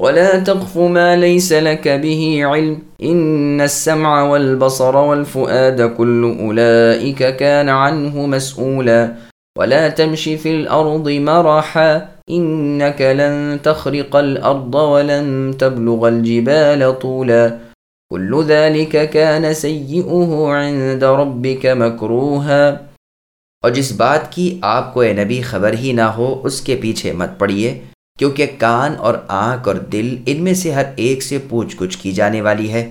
ولا تقف ما ليس لك به علم إن السمع والبصر والفؤاد كل أولئك كان عنه مسؤولا ولا تمشي في الأرض مرحا إنك لن تخرق الأرض ولن تبلغ الجبال طولا كل ذلك كان سيئه عند ربك مكروها اور جس بات کی آپ کو اے نبی خبر ہی نہ ہو اس کے پیچھے مت پڑیے۔ کیونکہ کان اور آنکھ اور دل ان میں سے ہر ایک سے پوچھ گچھ کی جانے والی ہے۔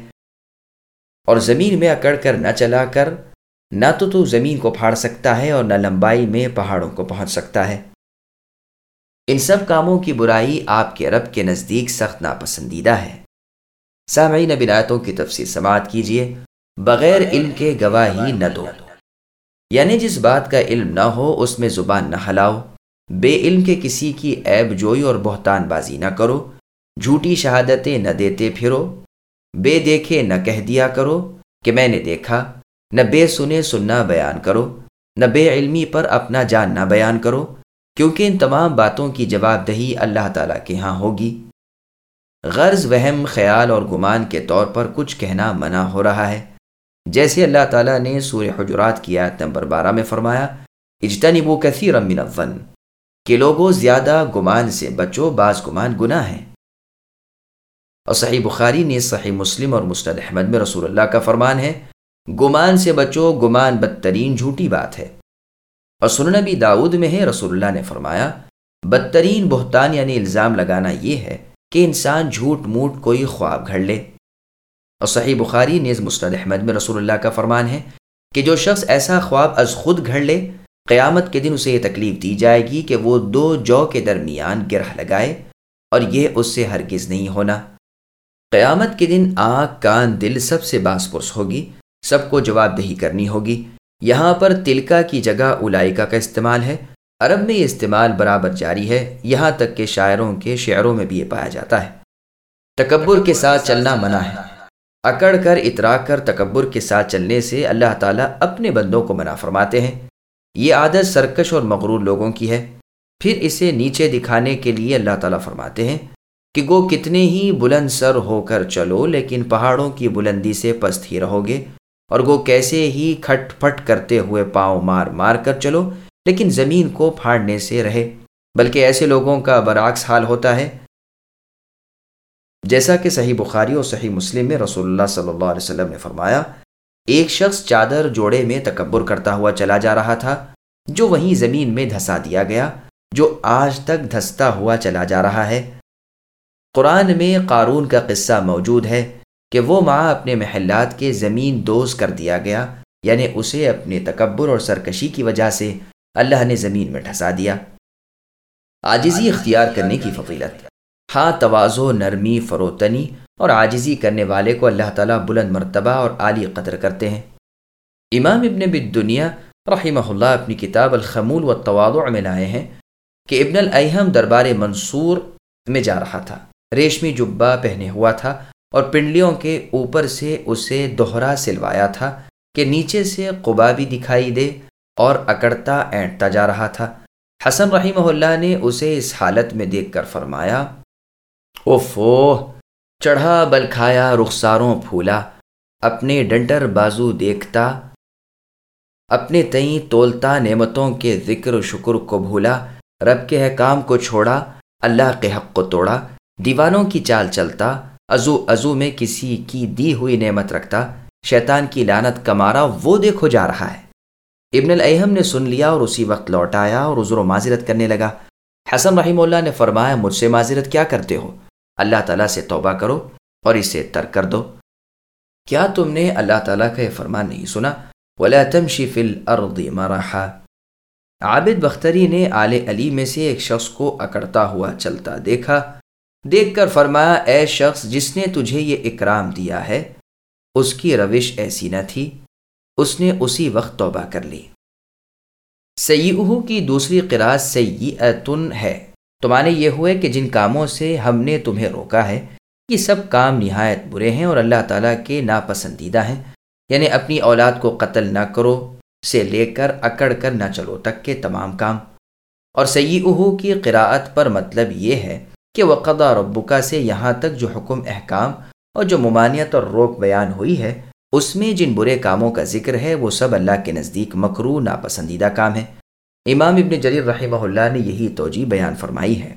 اور زمین میں اکڑ کر نہ چلا کر، نہ تو تو زمین کو پھاڑ سکتا ہے اور نہ لمبائی میں پہاڑوں کو پہنچ سکتا ہے۔ ان سب کاموں کی برائی آپ کے رب کے نزدیک سخت ناپسندیدہ ہے۔ سامعین بنایتوں کی تفصیل سماعت کیجیے، بغیر علم کے گواہی نہ دو۔ یعنی جس بات کا علم نہ ہو، اس میں زبان نہ ہلاؤ۔ بے علم کے کسی کی عیب جوئی اور بہتان بازی نہ کرو، جھوٹی شہادتیں نہ دیتے پھرو، بے دیکھے نہ کہہ دیا کرو کہ میں نے دیکھا، نہ بے سنے سننا بیان کرو، نہ بے علمی پر اپنا جاننا بیان کرو، کیونکہ ان تمام باتوں کی جواب دہی اللہ تعالیٰ کے ہاں ہوگی۔ غرض، وہم، خیال اور گمان کے طور پر کچھ کہنا منع ہو رہا ہے۔ جیسے اللہ تعالیٰ نے سورہ حجرات کی آیت نمبر بارہ میں فرمایا اجتنبو کثیر من الظن۔ کہ لوگوں زیادہ گمان سے بچو، بعض گمان گناہ ہیں۔ اور صحیح بخاری نے صحیح مسلم اور مسند احمد میں رسول اللہ کا فرمان ہے، گمان سے بچو، گمان بدترین جھوٹی بات ہے۔ اور سننبی داود میں ہے، رسول اللہ نے فرمایا، بدترین بہتان یعنی الزام لگانا یہ ہے کہ انسان جھوٹ موٹ کوئی خواب گھڑ لے۔ اور صحیح بخاری نیز مسند احمد میں رسول اللہ کا فرمان ہے کہ جو شخص ایسا خواب از خود گھڑ لے قیامت کے دن اسے یہ تکلیف دی جائے گی کہ وہ دو جو کے درمیان گرہ لگائے اور یہ اس سے ہرگز نہیں ہونا۔ قیامت کے دن آنکھ کان دل سب سے باس پرس ہوگی، سب کو جواب دہی کرنی ہوگی۔ یہاں پر تلکا کی جگہ الائکا کا استعمال ہے۔ عرب میں یہ استعمال برابر جاری ہے، یہاں تک کہ شاعروں کے شعروں میں بھی یہ پایا جاتا ہے۔ تکبر کے ساتھ چلنا منع ہے۔ اکڑ کر اترا کر تکبر کے ساتھ چلنے سے اللہ تعالیٰ اپنے بندوں کو منع فرماتے ہیں۔ یہ عادت سرکش اور مغرور لوگوں کی ہے۔ پھر اسے نیچے دکھانے کے لیے اللہ تعالیٰ فرماتے ہیں کہ گو کتنے ہی بلند سر ہو کر چلو، لیکن پہاڑوں کی بلندی سے پست ہی رہو گے۔ اور گو کیسے ہی کھٹ پھٹ کرتے ہوئے پاؤں مار مار کر چلو، لیکن زمین کو پھاڑنے سے رہے۔ بلکہ ایسے لوگوں کا برعکس حال ہوتا ہے۔ جیسا کہ صحیح بخاری اور صحیح مسلم میں رسول اللہ صلی اللہ علیہ وسلم نے فرمایا ایک شخص چادر جوڑے میں تکبر کرتا ہوا چلا جا رہا تھا، جو وہیں زمین میں دھسا دیا گیا، جو آج تک دھستا ہوا چلا جا رہا ہے۔ قرآن میں قارون کا قصہ موجود ہے کہ وہ ماں اپنے محلات کے زمین دوز کر دیا گیا یعنی اسے اپنے تکبر اور سرکشی کی وجہ سے اللہ نے زمین میں ڈھسا دیا۔ آجزی اختیار کرنے کی فضیلت۔ ہاں توازو نرمی، فروتنی اور عاجزی کرنے والے کو اللہ تعالیٰ بلند مرتبہ اور عالی قدر کرتے ہیں۔ امام ابن بد دنیا رحمہ اللہ اپنی کتاب الخمول و توادع میں لائے ہیں کہ ابن الحم دربار منصور میں جا رہا تھا۔ ریشمی جبہ پہنے ہوا تھا اور پنڈلیوں کے اوپر سے اسے دوہرا سلوایا تھا کہ نیچے سے قبا بھی دکھائی دے اور اکڑتا اینٹتا جا رہا تھا۔ حسن رحمہ اللہ نے اسے اس حالت میں دیکھ کر فرمایا، اوفو چڑھا بل کھایا، رخساروں پھولا۔ اپنے ڈنڈر بازو دیکھتا، اپنے تئیں تولتا نعمتوں کے ذکر و شکر کو بھولا۔ رب کے حکام کو چھوڑا، اللہ کے حق کو توڑا۔ دیوانوں کی چال چلتا، ازو ازو میں کسی کی دی ہوئی نعمت رکھتا۔ شیطان کی لانت کمارا وہ دیکھو جا رہا ہے۔ ابن الحم نے سن لیا اور اسی وقت لوٹ آیا اور عذر و معذرت کرنے لگا۔ حسن رحیم اللہ نے فرمایا، مجھ سے معذرت کیا کرتے ہو؟ اللہ تعالیٰ سے توبہ کرو اور اسے ترک کر دو۔ کیا تم نے اللہ تعالیٰ کا یہ فرمان نہیں سنا؟ ولا تمشی فی الارض مرحا۔ عابد بختری نے آل علی میں سے ایک شخص کو اکڑتا ہوا چلتا دیکھا۔ دیکھ کر فرمایا، اے شخص، جس نے تجھے یہ اکرام دیا ہے، اس کی روش ایسی نہ تھی۔ اس نے اسی وقت توبہ کر لی۔ سیئہو کی دوسری قرآ سیئتن ہے۔ تو معنی یہ ہوئے کہ جن کاموں سے ہم نے تمہیں روکا ہے، یہ سب کام نہایت برے ہیں اور اللہ تعالیٰ کے ناپسندیدہ ہیں۔ یعنی اپنی اولاد کو قتل نہ کرو سے لے کر، اکڑ کر نہ چلو تک کے تمام کام۔ اور سیئہو کی قراءت پر مطلب یہ ہے کہ وقضا ربکا سے یہاں تک جو حکم، احکام اور جو ممانعت اور روک بیان ہوئی ہے، اس میں جن برے کاموں کا ذکر ہے، وہ سب اللہ کے نزدیک مکرو ناپسندیدہ کام ہیں۔ امام ابن جریر رحمہ اللہ نے یہی توجہ بیان فرمائی ہے۔